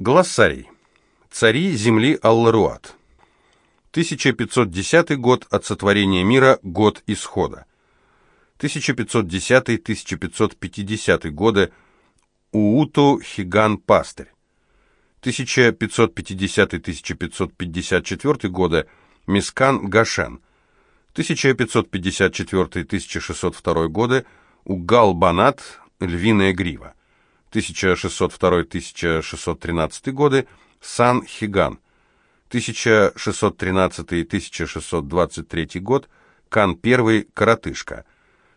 Глоссарий. Цари земли Алларуат. 1510 год от сотворения мира, год исхода. 1510-1550 годы Ууту Хиган Пастырь. 1550-1554 годы Мискан Гашен. 1554-1602 годы Угал Банат Львиная Грива. 1602-1613 годы Сан Хиган. 1613-1623 год Кан I Коротышка.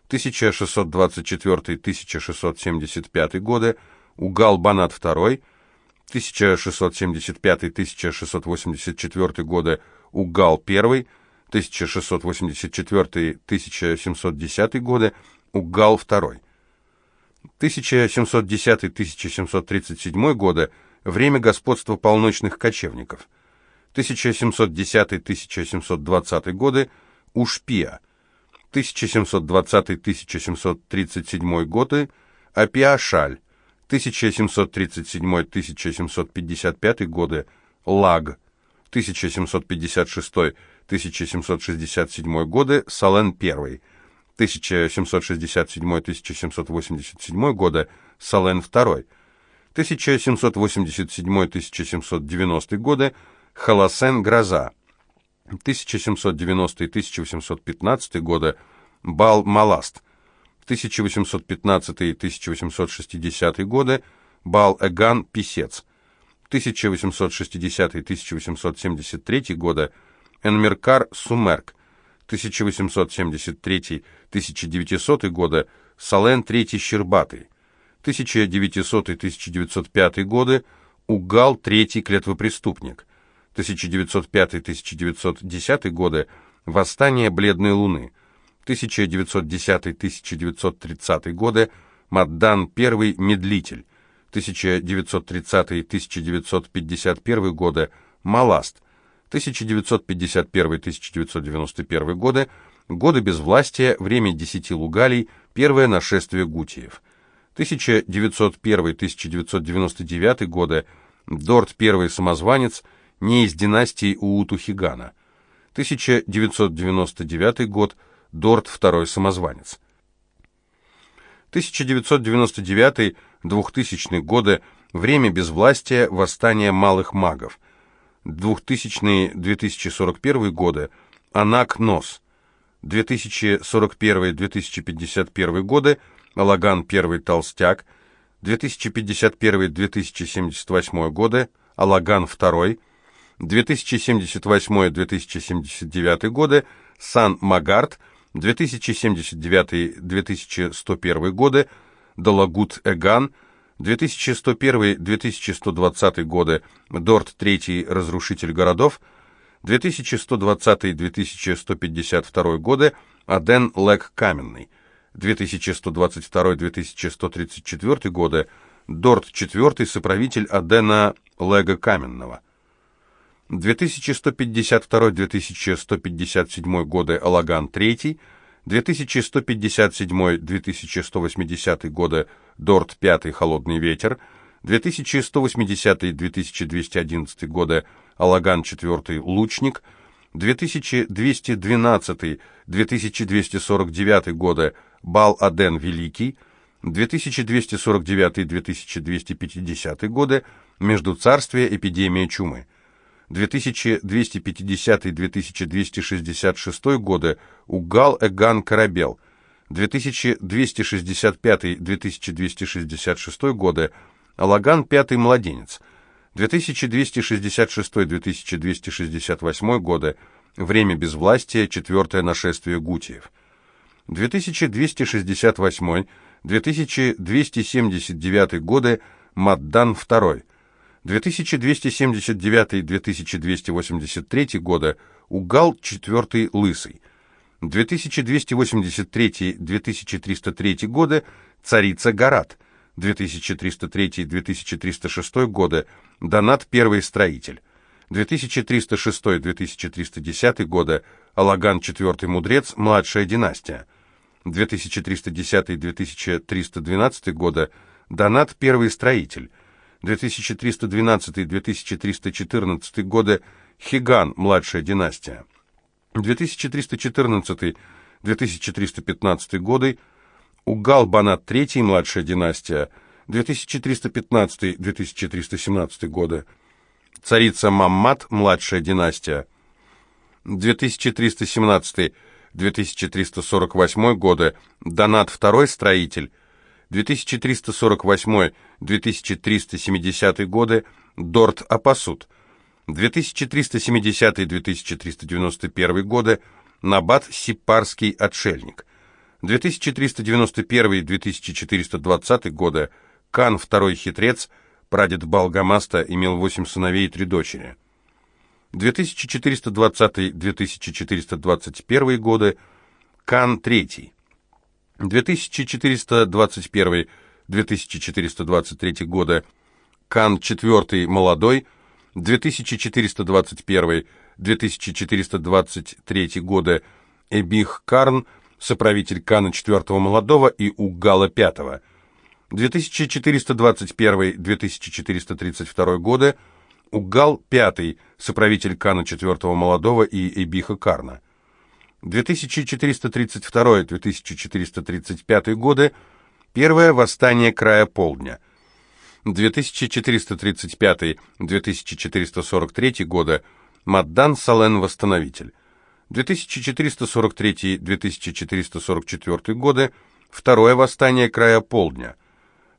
1624-1675 годы Угал Банат II. 1675-1684 годы Угал I. 1684-1710 годы Угал II. 1710-1737 годы – время господства полночных кочевников. 1710-1720 годы – Ушпия. 1720-1737 годы – Апиашаль. 1737-1755 годы – Лаг. 1756-1767 годы – Сален I. 1767-1787 года Сален II, 1787-1790 годы Халасен Гроза, 1790-1815 годы Бал Маласт, 1815-1860 годы Бал Эган Писец, 1860-1873 годы Энмеркар Сумерк, 1873-1900 годы Сален III Щербатый, 1900-1905 годы Угал III Клетвопреступник, 1905-1910 годы Восстание Бледной Луны, 1910-1930 годы Маддан I Медлитель, 1930-1951 годы Маласт, 1951-1991 годы, годы безвластия, время десяти лугалей, первое нашествие гутиев. 1901-1999 годы, Дорт первый самозванец, не из династии Уутухигана. 1999 год, Дорт второй самозванец. 1999-2000 годы, время безвластия, восстание малых магов. 2000-2041 годы Анак Нос, 2041-2051 годы Алаган I Толстяк, 2051-2078 годы Алаган II, 2078-2079 годы Сан Магард, 2079-2101 годы Далагут Эган, 2101-2120 годы Дорт III Разрушитель городов, 2120-2152 годы Аден Лек Каменный, 2122-2134 годы Дорт IV Соправитель Адена Лега Каменного, 2152-2157 годы Алаган III, 2157-2180 годы Дорт V Холодный ветер, 2180-2211 годы Алаган IV Лучник, 2212-2249 годы Бал-Аден Великий, 2249-2250 годы Междуцарствие эпидемия чумы. 2250-2266 годы Угал Эган Корабел, 2265-2266 годы Алаган Пятый Младенец, 2266-2268 годы Время безвластия, четвертое нашествие Гутиев. 2268-2279 годы Маддан II, 2279-2283 года Угал IV Лысый. 2283-2303 годы Царица Гарат. 2303-2306 годы Донат Первый Строитель. 2306-2310 годы Алаган IV Мудрец, младшая династия. 2310-2312 года Донат Первый Строитель. 2312-2314 годы Хиган, младшая династия. 2314-2315 годы Угал-Банат III, младшая династия. 2315-2317 годы. Царица Маммат, младшая династия. 2317-2348 годы. Донат II, строитель. 2348-2370 годы Дорт Апасут, 2370-2391 годы Набат Сипарский отшельник, 2391-2420 годы Кан второй хитрец, прадед Балгамаста, имел восемь сыновей и три дочери. 2420-2421 годы Кан третий. 2421-2423 года Кан IV молодой, 2421-2423 года Эбих Карн, соправитель Кана IV молодого и Угала V, 2421-2432 года Угал V, соправитель Кана IV молодого и Эбиха Карна. 2432-2435 годы Первое восстание края Полдня. 2435-2443 года Маддан Сален восстановитель. 2443-2444 годы Второе восстание края Полдня.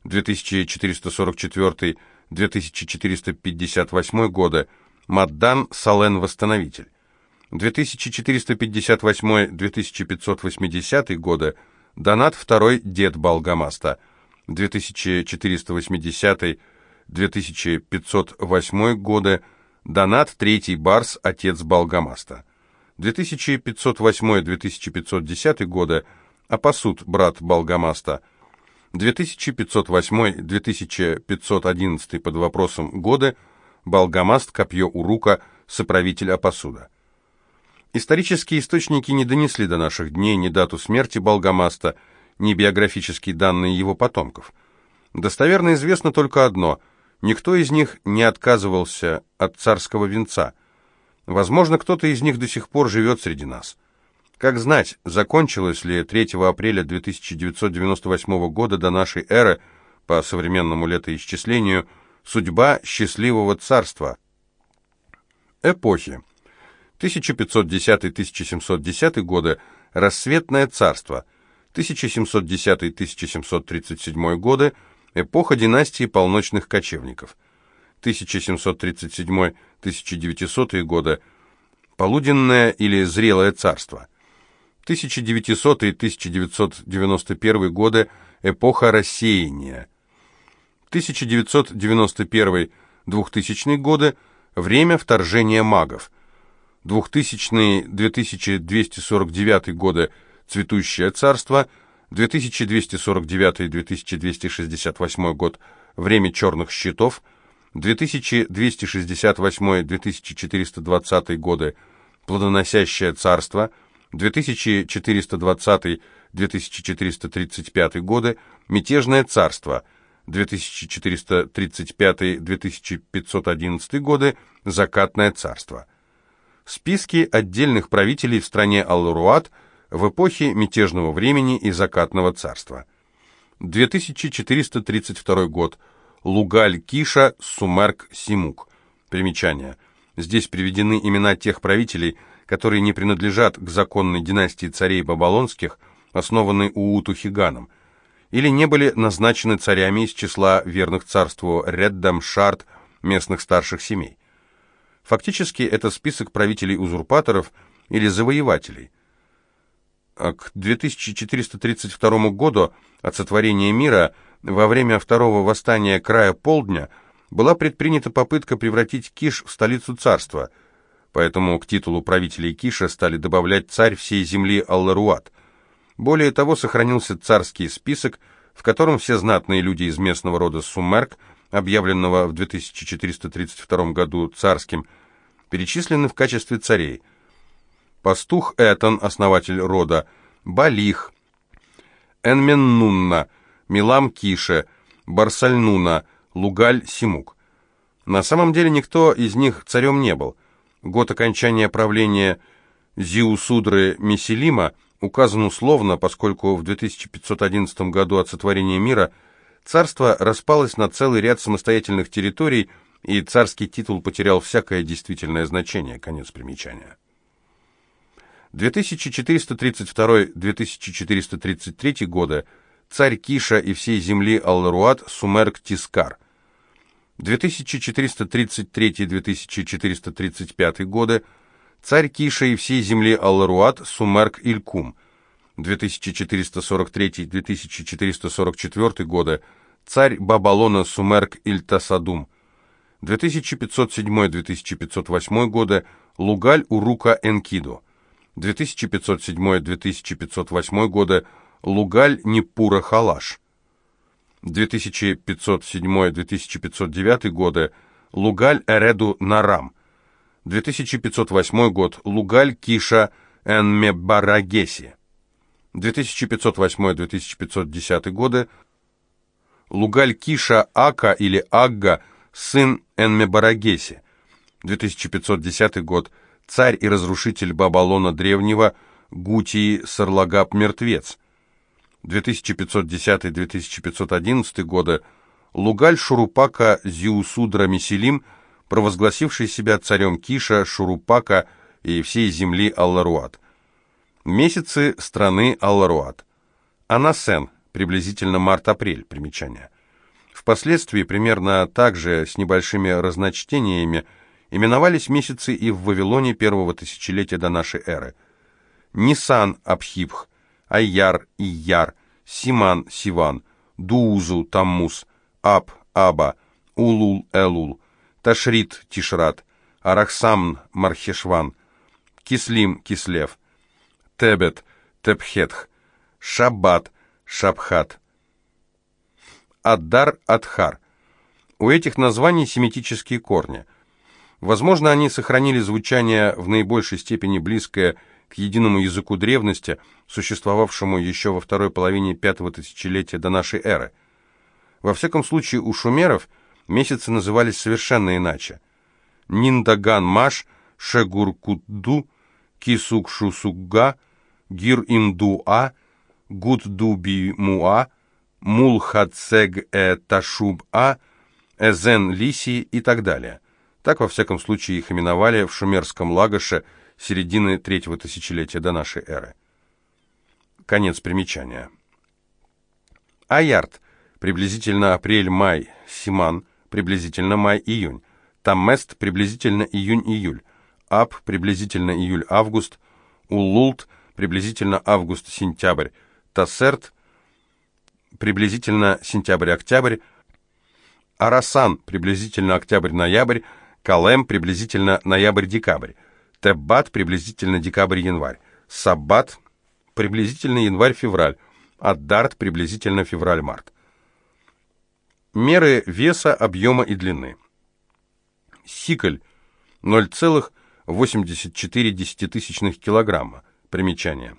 2444-2458 годы Маддан Сален восстановитель. 2458-2580 годы Донат II дед Балгамаста. 2480-2508 годы Донат III Барс отец Балгамаста. 2508-2510 годы Апасут брат Балгамаста. 2508-2511 под вопросом годы Балгамаст Копье Урука соправитель Апасуда. Исторические источники не донесли до наших дней ни дату смерти Болгамаста, ни биографические данные его потомков. Достоверно известно только одно – никто из них не отказывался от царского венца. Возможно, кто-то из них до сих пор живет среди нас. Как знать, закончилась ли 3 апреля 2998 года до нашей эры, по современному летоисчислению, судьба счастливого царства. Эпохи. 1510-1710 годы – Рассветное царство, 1710-1737 годы – эпоха династии полночных кочевников, 1737-1900 годы – полуденное или зрелое царство, 1900-1991 годы – эпоха рассеяния, 1991-2000 годы – время вторжения магов, 2000-2249 годы «Цветущее царство», 2249-2268 год «Время черных щитов», 2268-2420 годы «Плодоносящее царство», 2420-2435 годы «Мятежное царство», 2435-2511 годы «Закатное царство». Списки отдельных правителей в стране Аллуруат в эпохе мятежного времени и закатного царства. 2432 год. Лугаль Киша, Сумерк Симук. Примечание. Здесь приведены имена тех правителей, которые не принадлежат к законной династии царей Бабалонских, основанной Ууту Хиганом, или не были назначены царями из числа верных царству Реддам, Шарт, местных старших семей. Фактически это список правителей-узурпаторов или завоевателей. А к 2432 году от сотворения мира во время второго восстания края Полдня была предпринята попытка превратить Киш в столицу царства, поэтому к титулу правителей Киша стали добавлять царь всей земли Алларуат. Более того, сохранился царский список, в котором все знатные люди из местного рода Сумерк – объявленного в 2432 году царским, перечислены в качестве царей. Пастух Этон, основатель рода, Балих, Энменнунна, Милам Кише, Барсальнуна, Лугаль, Симук. На самом деле никто из них царем не был. Год окончания правления Зиусудры Меселима указан условно, поскольку в 2511 году от сотворения мира царство распалось на целый ряд самостоятельных территорий, и царский титул потерял всякое действительное значение. Конец примечания. 2432-2433 годы царь Киша и всей земли Алларуат Сумерк Тискар. 2433-2435 годы царь Киша и всей земли Алларуат Сумерк Илькум. 2443-2444 годы царь Бабалона Сумерк Ильтасадум. 2507-2508 годы Лугаль Урука Энкидо. 2507-2508 годы Лугаль Непура Халаш. 2507-2509 годы Лугаль Эреду Нарам. 2508 год Лугаль Киша Энмебарагеси. 2508-2510 годы Лугаль Киша Ака или Агга, сын Энмебарагеси. 2510 год царь и разрушитель Бабалона Древнего Гутии Сарлагаб Мертвец. 2510-2511 годы Лугаль Шурупака Зиусудра Меселим, провозгласивший себя царем Киша, Шурупака и всей земли Алларуат. Месяцы страны Алларуат. Анасен, приблизительно март-апрель, примечание. Впоследствии, примерно так же, с небольшими разночтениями, именовались месяцы и в Вавилоне первого тысячелетия до нашей эры. Нисан, Абхибх, Айяр, Ияр, Симан, Сиван, Дуузу, Таммус, Аб, Аба, Улул, Элул, Ташрит, Тишрат, Арахсамн, Мархешван, Кислим, Кислев, Тебет, Тепхетх, Шаббат, Шабхат, Аддар, Адхар. У этих названий семитические корни. Возможно, они сохранили звучание в наибольшей степени близкое к единому языку древности, существовавшему еще во второй половине пятого тысячелетия до нашей эры. Во всяком случае, у шумеров месяцы назывались совершенно иначе. Ниндаган-маш, Шегур-Кудду, Кисук-Шусугга, Гир-Индуа, Гуддуби-Муа, Мулхацег-э-Ташуб-А, Эзен-Лиси и так далее. Так, во всяком случае, их именовали в шумерском лагоше – середины третьего тысячелетия до нашей эры. Конец примечания. Аярд, приблизительно апрель-май, Симан, приблизительно май-июнь, Таммест, приблизительно июнь-июль, Аб, приблизительно июль-август, Уллулт, приблизительно август-сентябрь, Тассерт, приблизительно сентябрь-октябрь, Арасан, приблизительно октябрь-ноябрь, Калем, приблизительно ноябрь-декабрь, Теббат приблизительно декабрь-январь. Саббат приблизительно январь-февраль. Аддарт приблизительно февраль-март. Меры веса, объема и длины. Сикль 0,84 килограмма. Примечание.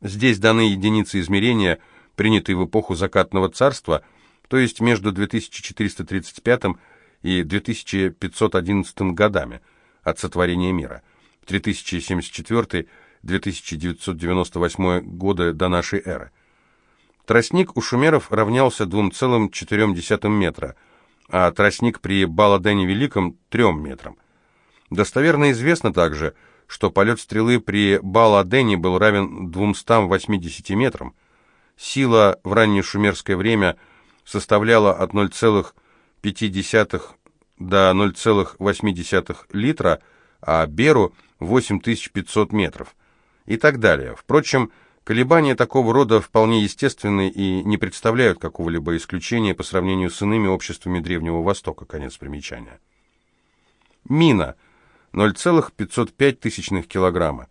Здесь даны единицы измерения, принятые в эпоху закатного царства, то есть между 2435 и 2511 годами от сотворения мира – 3074-2998 годы до нашей эры. Тростник у шумеров равнялся 2,4 метра, а тростник при Баладене Великом – 3 метрам. Достоверно известно также, что полет стрелы при Баладене был равен 280 метрам. Сила в раннее шумерское время составляла от 0,5 до 0,8 литра, а Беру – 8500 метров и так далее. Впрочем, колебания такого рода вполне естественны и не представляют какого-либо исключения по сравнению с иными обществами Древнего Востока. Конец примечания. Мина 0,505 тысячных килограмма.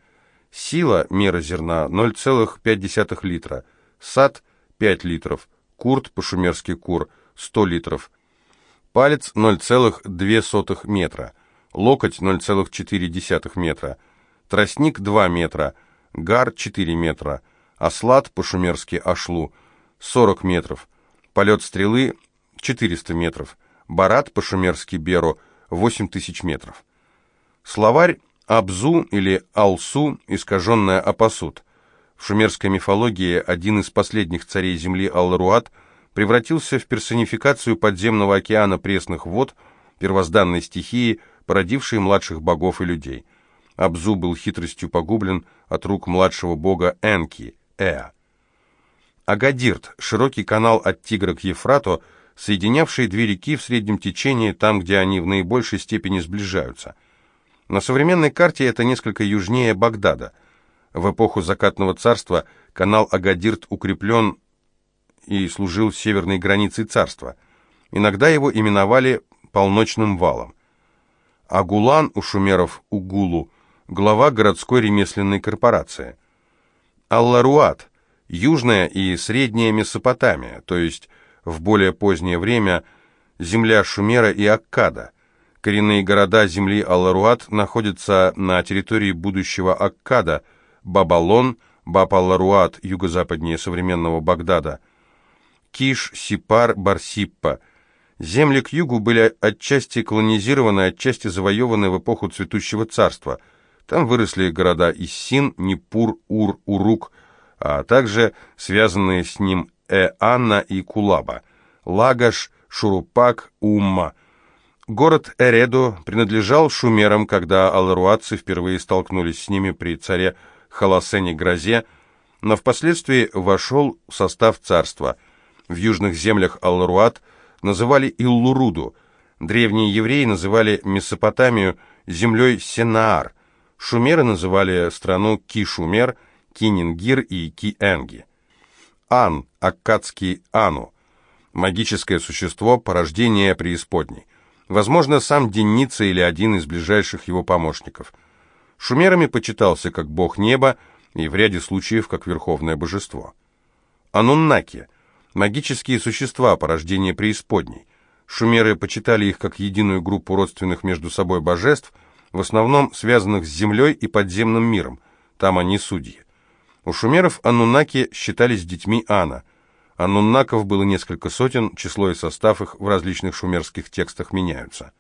Сила мера зерна 0,5 литра. Сад 5 литров. Курт, по-шумерски кур, 100 литров. Палец 0,2 метра локоть 0,4 метра, тростник 2 метра, гар 4 метра, ослад по-шумерски ашлу 40 метров, полет стрелы 400 метров, Барат по-шумерски Беру 8000 метров. Словарь Абзу или Алсу, искаженная Апасут. В шумерской мифологии один из последних царей земли Алларуат превратился в персонификацию подземного океана пресных вод, первозданной стихии, породившей младших богов и людей. Абзу был хитростью погублен от рук младшего бога Энки, Эа. Агадирт – широкий канал от Тигра к Ефрату, соединявший две реки в среднем течении, там, где они в наибольшей степени сближаются – на современной карте это несколько южнее Багдада. В эпоху Закатного царства канал Агадирт укреплен и служил северной границей царства. Иногда его именовали полночным валом. Агулан у шумеров Угулу, глава городской ремесленной корпорации. Алларуат, южная и средняя Месопотамия, то есть в более позднее время земля Шумера и Аккада – Коренные города земли Алларуат находятся на территории будущего Аккада, Бабалон, Баб-Алларуат, юго-западнее современного Багдада, Киш, Сипар, Барсиппа. Земли к югу были отчасти колонизированы, отчасти завоеваны в эпоху цветущего царства. Там выросли города Иссин, Непур, Ур, Урук, а также связанные с ним Э-Анна и Кулаба, Лагаш, Шурупак, Умма – Город Эредо принадлежал шумерам, когда аларуатцы впервые столкнулись с ними при царе Халасене Грозе, но впоследствии вошел в состав царства. В южных землях Алларуат называли Иллуруду, древние евреи называли Месопотамию землей Сенаар, шумеры называли страну Ки-Шумер, Кинингир и Ки-Энги. Ан, аккадский Ану, магическое существо, порождение преисподней. Возможно, сам Денница или один из ближайших его помощников. Шумерами почитался как бог неба и в ряде случаев как верховное божество. Ануннаки – магические существа, порождение преисподней. Шумеры почитали их как единую группу родственных между собой божеств, в основном связанных с землей и подземным миром, там они судьи. У шумеров ануннаки считались детьми Ана – Ануннаков было несколько сотен, число и состав их в различных шумерских текстах меняются.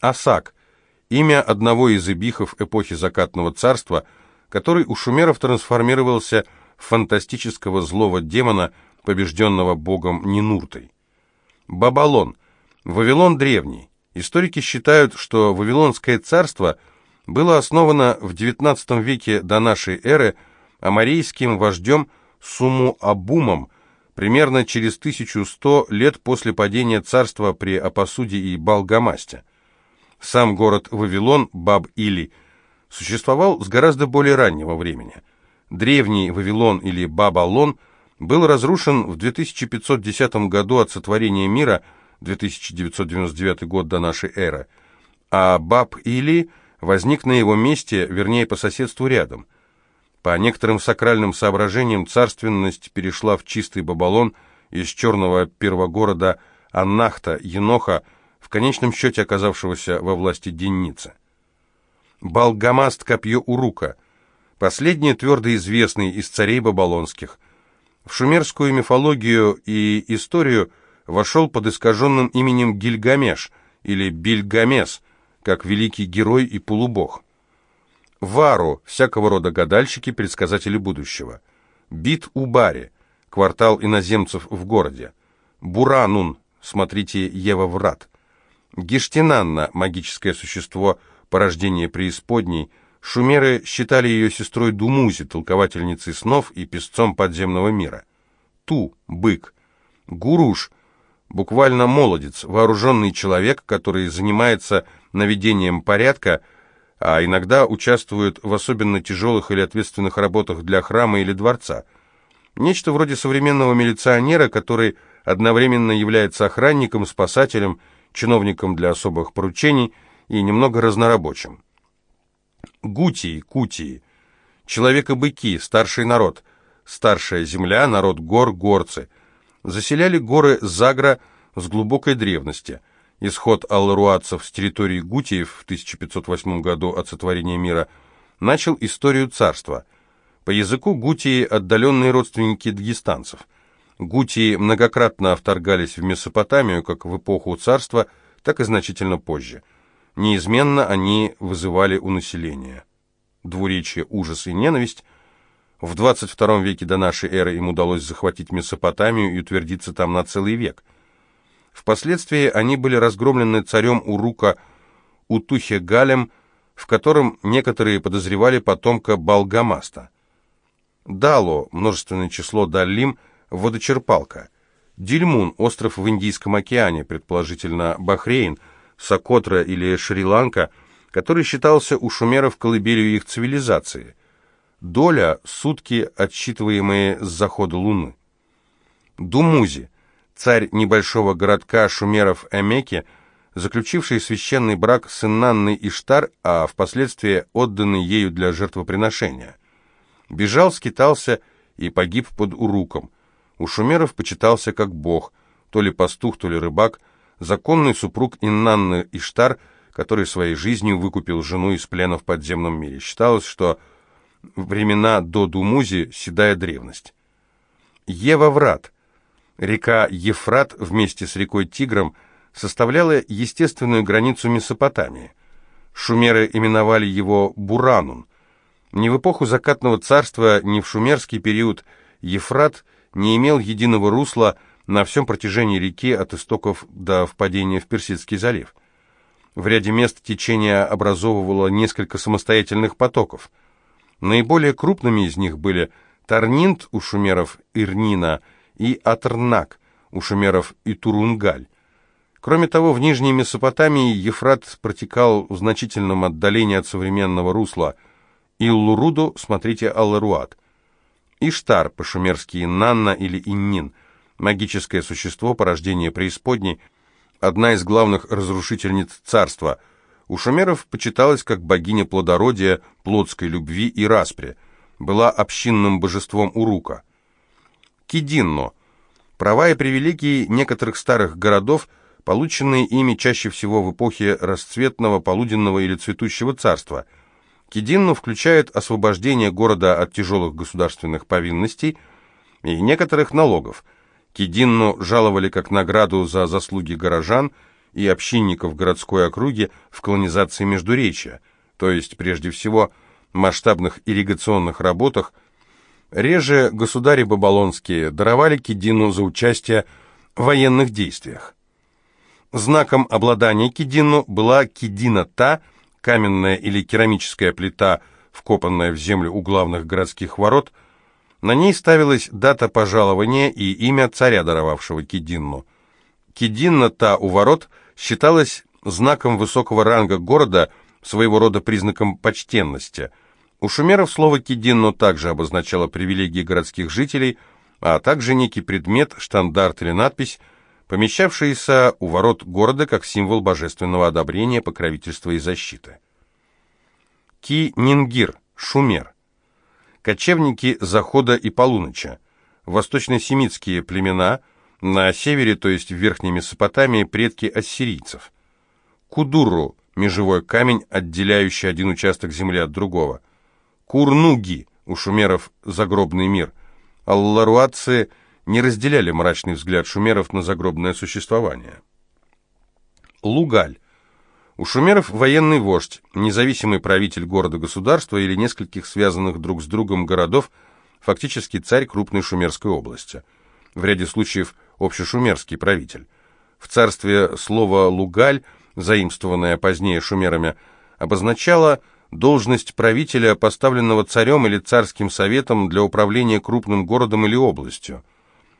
Асак – имя одного из эбихов эпохи Закатного царства, который у шумеров трансформировался в фантастического злого демона, побежденного богом Нинуртой. Бабалон – Вавилон древний. Историки считают, что Вавилонское царство было основано в XIX веке до нашей эры амарийским вождем Суму-Абумом примерно через 1100 лет после падения царства при Апасуде и Балгамасте. Сам город Вавилон, Баб-Или, существовал с гораздо более раннего времени. Древний Вавилон или Бабалон был разрушен в 2510 году от сотворения мира, 2999 год до нашей эры, а Баб-Или возник на его месте, вернее по соседству рядом – по некоторым сакральным соображениям царственность перешла в чистый Бабалон из черного первогорода Аннахта, Еноха, в конечном счете оказавшегося во власти Денницы. Балгамаст копье Урука, последний твердо известный из царей бабалонских. В шумерскую мифологию и историю вошел под искаженным именем Гильгамеш или Бильгамес, как великий герой и полубог. Вару, всякого рода гадальщики, предсказатели будущего. Бит-Убари, квартал иноземцев в городе. Буранун, смотрите Ева Врат. Гештинанна, магическое существо, порождение преисподней. Шумеры считали ее сестрой Думузи, толковательницей снов и песцом подземного мира. Ту, бык. Гуруш, буквально молодец, вооруженный человек, который занимается наведением порядка, а иногда участвуют в особенно тяжелых или ответственных работах для храма или дворца. Нечто вроде современного милиционера, который одновременно является охранником, спасателем, чиновником для особых поручений и немного разнорабочим. Гутии, кутии, человека-быки, старший народ, старшая земля, народ гор, горцы, заселяли горы Загра с глубокой древности – исход алларуатцев с территории Гутиев в 1508 году от сотворения мира, начал историю царства. По языку Гутии – отдаленные родственники дагестанцев. Гутии многократно вторгались в Месопотамию как в эпоху царства, так и значительно позже. Неизменно они вызывали у населения двуречие, ужас и ненависть. В 22 веке до нашей эры им удалось захватить Месопотамию и утвердиться там на целый век. Впоследствии они были разгромлены царем Урука Утухе Галем, в котором некоторые подозревали потомка Балгамаста. Дало, множественное число Даллим, водочерпалка. Дильмун, остров в Индийском океане, предположительно Бахрейн, Сокотра или Шри-Ланка, который считался у шумеров колыбелью их цивилизации. Доля – сутки, отсчитываемые с захода Луны. Думузи, царь небольшого городка шумеров Эмеки, заключивший священный брак с Иннанной Иштар, а впоследствии отданный ею для жертвоприношения. Бежал, скитался и погиб под Уруком. У шумеров почитался как бог, то ли пастух, то ли рыбак, законный супруг Иннанны Иштар, который своей жизнью выкупил жену из плена в подземном мире. Считалось, что времена до Думузи – седая древность. Ева-Врат. Река Ефрат вместе с рекой Тигром составляла естественную границу Месопотамии. Шумеры именовали его Буранун. Ни в эпоху закатного царства, ни в шумерский период Ефрат не имел единого русла на всем протяжении реки от истоков до впадения в Персидский залив. В ряде мест течение образовывало несколько самостоятельных потоков. Наиболее крупными из них были Тарнинт у шумеров Ирнина и Атернак у шумеров Итурунгаль. Кроме того, в Нижней Месопотамии Ефрат протекал в значительном отдалении от современного русла. Иллуруду смотрите Алларуат. Иштар, по-шумерски Нанна или Иннин, магическое существо, порождение преисподней, одна из главных разрушительниц царства. У шумеров почиталась как богиня плодородия, плотской любви и распри, была общинным божеством Урука. Кидинно. Права и привилегии некоторых старых городов, полученные ими чаще всего в эпохе расцветного, полуденного или цветущего царства. Кидинно включает освобождение города от тяжелых государственных повинностей и некоторых налогов – Кединну жаловали как награду за заслуги горожан и общинников городской округи в колонизации Междуречия, то есть, прежде всего, масштабных ирригационных работах, реже государи Бабалонские даровали Кедину за участие в военных действиях. Знаком обладания Кедину была Кедина-та, каменная или керамическая плита, вкопанная в землю у главных городских ворот – на ней ставилась дата пожалования и имя царя, даровавшего Кединну. Кединна-та у ворот считалась знаком высокого ранга города, своего рода признаком почтенности. У шумеров слово «кединно» также обозначало привилегии городских жителей, а также некий предмет, штандарт или надпись, помещавшийся у ворот города как символ божественного одобрения, покровительства и защиты. Ки-Нингир, шумер кочевники Захода и Полуночи, восточно-семитские племена, на севере, то есть в Верхней Месопотамии, предки ассирийцев. Кудуру – межевой камень, отделяющий один участок земли от другого. Курнуги – у шумеров загробный мир. Алларуатцы не разделяли мрачный взгляд шумеров на загробное существование. Лугаль у шумеров военный вождь, независимый правитель города-государства или нескольких связанных друг с другом городов, фактически царь крупной шумерской области. В ряде случаев общешумерский правитель. В царстве слово «лугаль», заимствованное позднее шумерами, обозначало должность правителя, поставленного царем или царским советом для управления крупным городом или областью.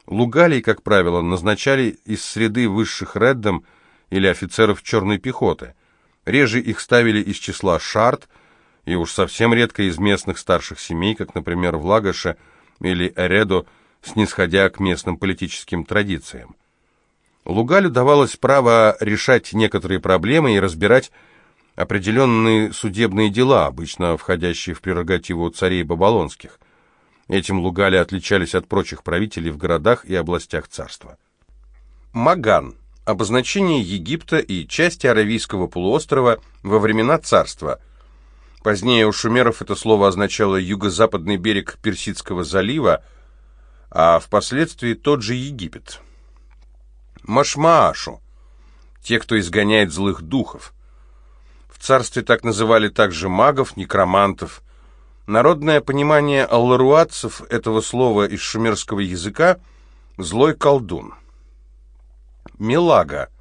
Лугалей, как правило, назначали из среды высших реддом или офицеров черной пехоты. Реже их ставили из числа шарт, и уж совсем редко из местных старших семей, как, например, в Лагоше или Эредо, снисходя к местным политическим традициям. Лугалю давалось право решать некоторые проблемы и разбирать определенные судебные дела, обычно входящие в прерогативу царей Бабалонских. Этим Лугали отличались от прочих правителей в городах и областях царства. Маган – обозначение Египта и части Аравийского полуострова во времена царства. Позднее у шумеров это слово означало юго-западный берег Персидского залива, а впоследствии тот же Египет. Машмаашу, те, кто изгоняет злых духов. В царстве так называли также магов, некромантов. Народное понимание алларуатцев этого слова из шумерского языка – «злой колдун». Милага –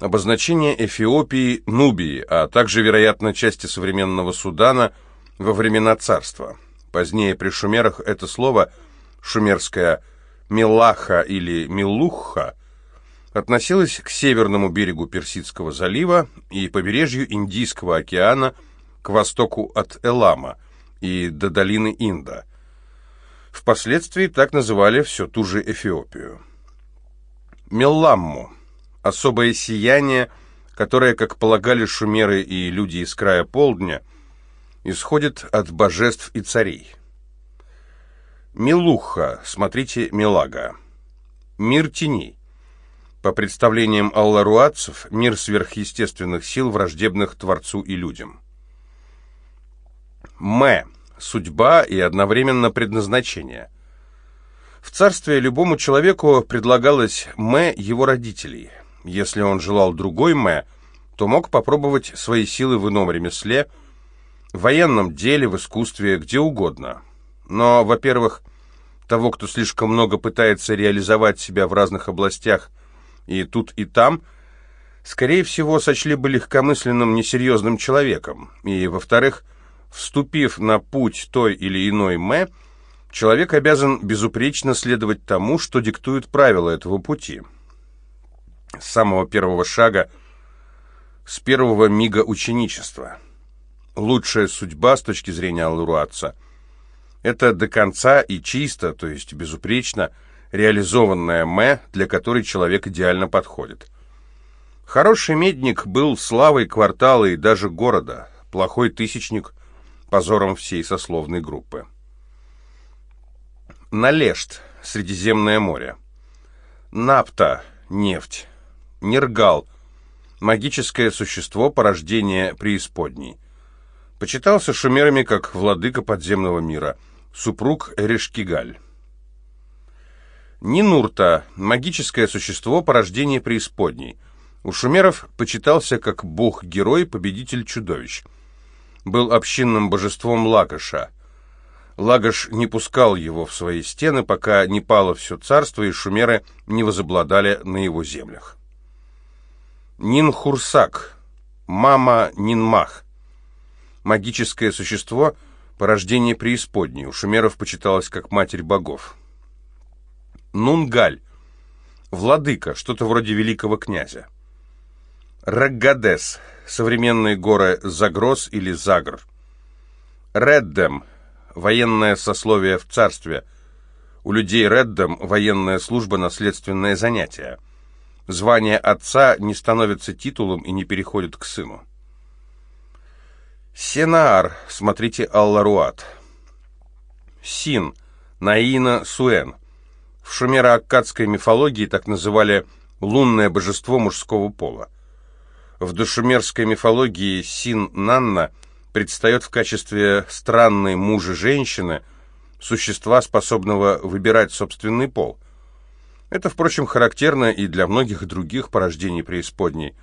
обозначение Эфиопии, Нубии, а также, вероятно, части современного Судана во времена царства. Позднее при шумерах это слово, шумерское «милаха» или «милухха», относилось к северному берегу Персидского залива и побережью Индийского океана к востоку от Элама и до долины Инда. Впоследствии так называли всю ту же Эфиопию. Мелламму – особое сияние, которое, как полагали шумеры и люди из края полдня, исходит от божеств и царей. Милуха, смотрите Милага. Мир теней. По представлениям алларуатцев, мир сверхъестественных сил, враждебных Творцу и людям. Мэ – судьба и одновременно предназначение. В царстве любому человеку предлагалось Мэ его родителей. Если он желал другой Мэ, то мог попробовать свои силы в ином ремесле, в военном деле, в искусстве, где угодно. Но, во-первых, того, кто слишком много пытается реализовать себя в разных областях – и тут, и там, скорее всего, сочли бы легкомысленным, несерьезным человеком. И, во-вторых, вступив на путь той или иной «мэ», человек обязан безупречно следовать тому, что диктует правила этого пути. С самого первого шага, с первого мига ученичества. Лучшая судьба с точки зрения Аллуруатца – это до конца и чисто, то есть безупречно – реализованная «мэ», для которой человек идеально подходит. Хороший медник был славой квартала и даже города, плохой тысячник – позором всей сословной группы. Налешт – Средиземное море. Напта – нефть. Нергал – магическое существо порождения преисподней. Почитался шумерами как владыка подземного мира, супруг Эрешкигаль. Нинурта – магическое существо, порождение преисподней. У шумеров почитался как бог-герой, победитель чудовищ. Был общинным божеством Лагоша. Лагош не пускал его в свои стены, пока не пало все царство, и шумеры не возобладали на его землях. Нинхурсак – мама Нинмах. Магическое существо – порождение преисподней. У шумеров почиталось как матерь богов. Нунгаль. Владыка, что-то вроде великого князя. Раггадес. Современные горы Загрос или Загр. Реддем. Военное сословие в царстве. У людей Реддем военная служба наследственное занятие. Звание отца не становится титулом и не переходит к сыну. Сенаар, смотрите Алларуат. Син, Наина Суэн. В шумеро-аккадской мифологии так называли лунное божество мужского пола. В дошумерской мифологии Син-Нанна предстает в качестве странной мужа-женщины, существа, способного выбирать собственный пол. Это, впрочем, характерно и для многих других порождений преисподней.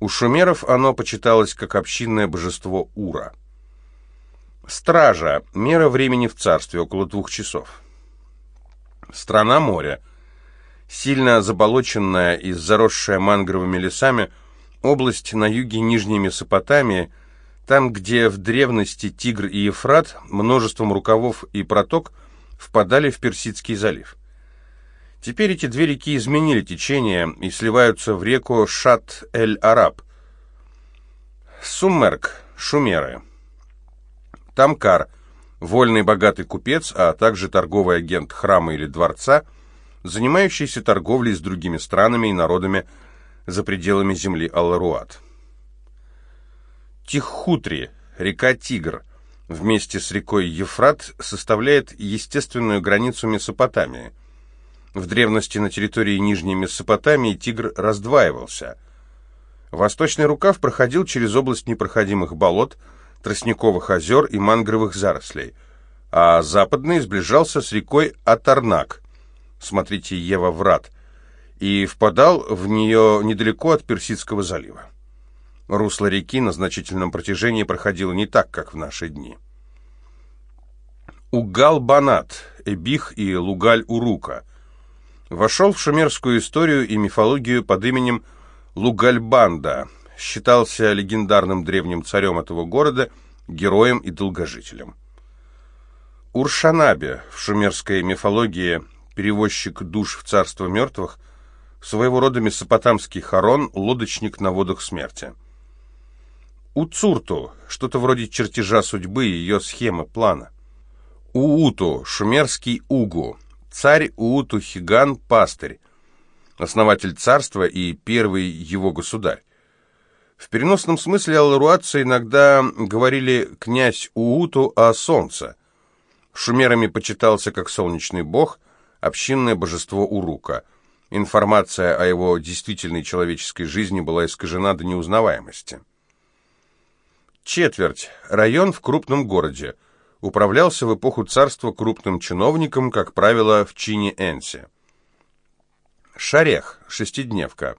У шумеров оно почиталось как общинное божество Ура. Стража – мера времени в царстве, около двух часов. Страна моря. Сильно заболоченная и заросшая мангровыми лесами, область на юге Нижней Месопотамии, там, где в древности Тигр и Ефрат множеством рукавов и проток впадали в Персидский залив. Теперь эти две реки изменили течение и сливаются в реку Шат-эль-Араб. Сумерк, шумеры. Тамкар – вольный богатый купец, а также торговый агент храма или дворца, занимающийся торговлей с другими странами и народами за пределами земли Алларуат. Тиххутри, река Тигр, вместе с рекой Ефрат составляет естественную границу Месопотамии. В древности на территории Нижней Месопотамии Тигр раздваивался. Восточный рукав проходил через область непроходимых болот – тростниковых озер и мангровых зарослей. а западный сближался с рекой Атарнак, смотрите Ева Врат, и впадал в нее недалеко от Персидского залива. Русло реки на значительном протяжении проходило не так, как в наши дни. Угал-Банат, Эбих и Лугаль-Урука вошел в шумерскую историю и мифологию под именем Лугальбанда, считался легендарным древним царем этого города, героем и долгожителем. Уршанабе в шумерской мифологии перевозчик душ в царство мертвых, своего рода месопотамский Харон, лодочник на водах смерти. Уцурту, что-то вроде чертежа судьбы, ее схемы, плана. Ууту, шумерский Угу, царь Ууту Хиган, пастырь, основатель царства и первый его государь. В переносном смысле алларуатцы иногда говорили «князь Ууту о солнце». Шумерами почитался как солнечный бог, общинное божество Урука. Информация о его действительной человеческой жизни была искажена до неузнаваемости. Четверть. Район в крупном городе. Управлялся в эпоху царства крупным чиновником, как правило, в чине Энси. Шарех. Шестидневка.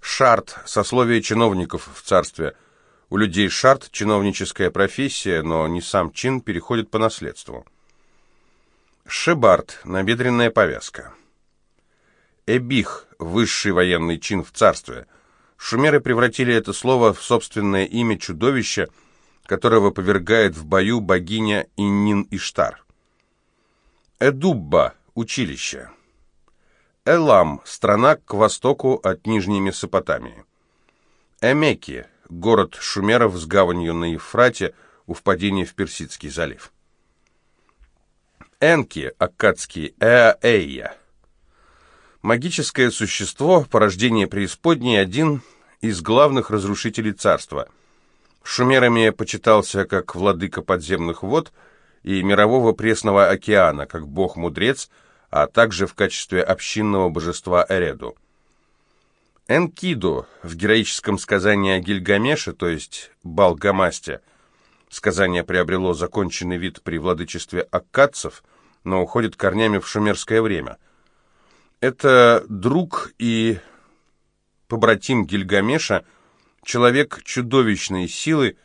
Шарт. Сословие чиновников в царстве. У людей шарт – чиновническая профессия, но не сам чин переходит по наследству. Шебарт – набедренная повязка. Эбих – высший военный чин в царстве – Шумеры превратили это слово в собственное имя чудовища, которого повергает в бою богиня Иннин-Иштар. Эдубба – училище. Элам – страна к востоку от Нижней Месопотамии. Эмеки – город шумеров с гаванью на Ефрате у впадения в Персидский залив. Энки – аккадский Эаэйя – Магическое существо, порождение преисподней, один из главных разрушителей царства. Шумерами почитался как владыка подземных вод и мирового пресного океана, как бог-мудрец, а также в качестве общинного божества Эреду. Энкиду в героическом сказании о Гильгамеше, то есть Балгамасте, сказание приобрело законченный вид при владычестве аккадцев, но уходит корнями в шумерское время – это друг и побратим Гильгамеша, человек чудовищной силы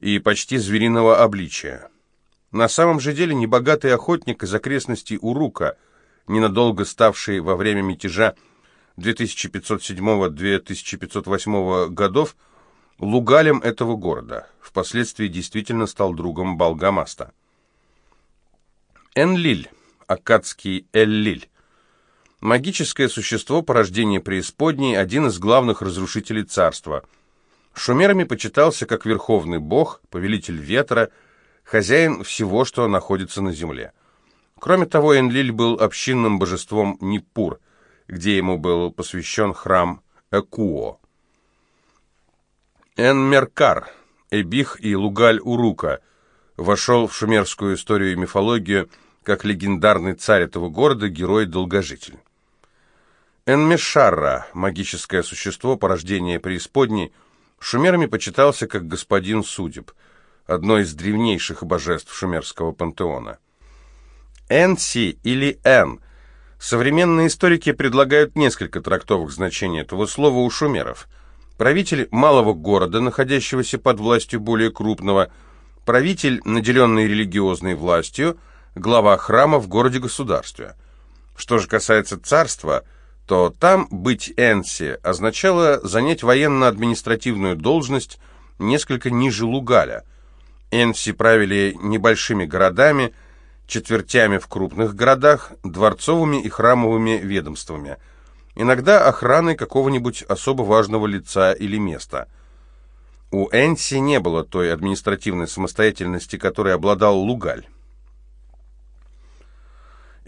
и почти звериного обличия. На самом же деле небогатый охотник из окрестностей Урука, ненадолго ставший во время мятежа 2507-2508 годов лугалем этого города, впоследствии действительно стал другом Балгамаста. Энлиль, акадский Эллиль, Магическое существо, порождение преисподней, один из главных разрушителей царства. Шумерами почитался как верховный бог, повелитель ветра, хозяин всего, что находится на земле. Кроме того, Энлиль был общинным божеством Ниппур, где ему был посвящен храм Экуо. Энмеркар, Эбих и Лугаль-Урука вошел в шумерскую историю и мифологию как легендарный царь этого города, герой-долгожитель. Энмешарра, магическое существо, порождение преисподней, шумерами почитался как господин судеб, одно из древнейших божеств шумерского пантеона. Энси или Эн. Современные историки предлагают несколько трактовок значения этого слова у шумеров. Правитель малого города, находящегося под властью более крупного, правитель, наделенный религиозной властью, глава храма в городе-государстве. Что же касается царства – то там быть Энси означало занять военно-административную должность несколько ниже Лугаля. Энси правили небольшими городами, четвертями в крупных городах, дворцовыми и храмовыми ведомствами, иногда охраной какого-нибудь особо важного лица или места. У Энси не было той административной самостоятельности, которой обладал Лугаль.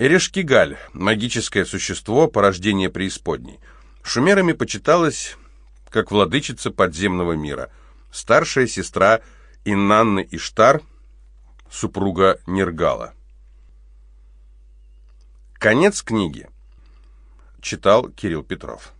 Эрешкигаль – магическое существо, порождение преисподней. Шумерами почиталась как владычица подземного мира, старшая сестра Иннанны Иштар, супруга Нергала. Конец книги. Читал Кирилл Петров.